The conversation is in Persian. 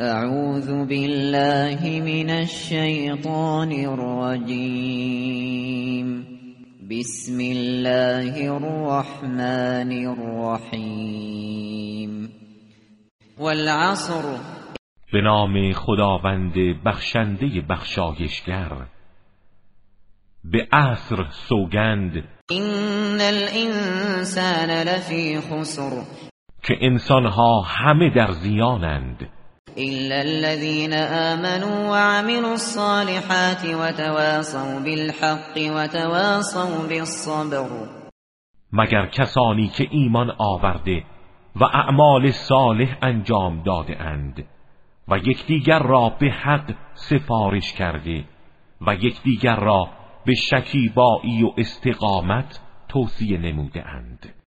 اعوذ بالله من الشیطان الرجیم بسم الله الرحمن الرحیم والعصر. به نام خداوند بخشنده بخشایشگر. به عصر سوگند. این الانسان لفی خسر. که انسانها همه در زیانند. إلا الذين آمنوا وعملوا الصالحات وتواصوا بالحق وتواصوا بالصبر. مگر کسانی که ایمان آورده و اعمال صالح انجام داده اند و یکدیگر را به حق سفارش کرده و یکدیگر را به شکیبایی و استقامت توصیه نموده اند.